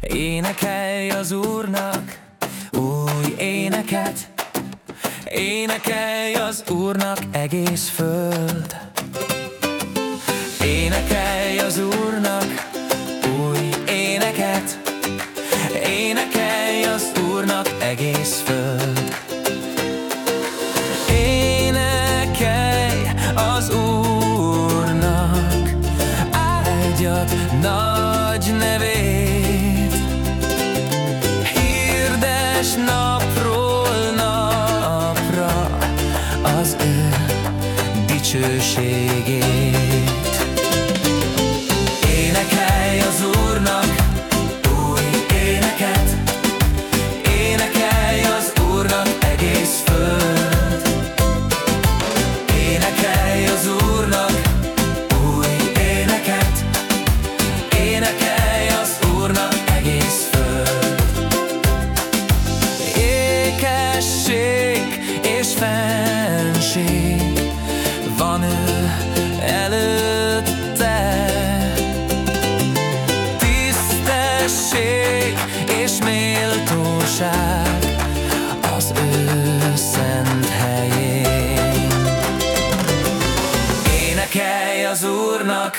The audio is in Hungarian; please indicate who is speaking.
Speaker 1: Énekelj az Úrnak új éneket, Énekelj az Úrnak egész föld. Énekelj az Úrnak új éneket, Énekelj az Úrnak egész föld. Énekelj az Úrnak áldjat nagy dicsőségét. Énekelj az Úrnak új éneket, énekelj az Úrnak egész föld. Énekelj az Úrnak új éneket, énekelj az Úrnak egész föld. Ékesség és fenség van ő előtte. Tisztesség és méltóság az ő szent helyén. Énekelj az Úrnak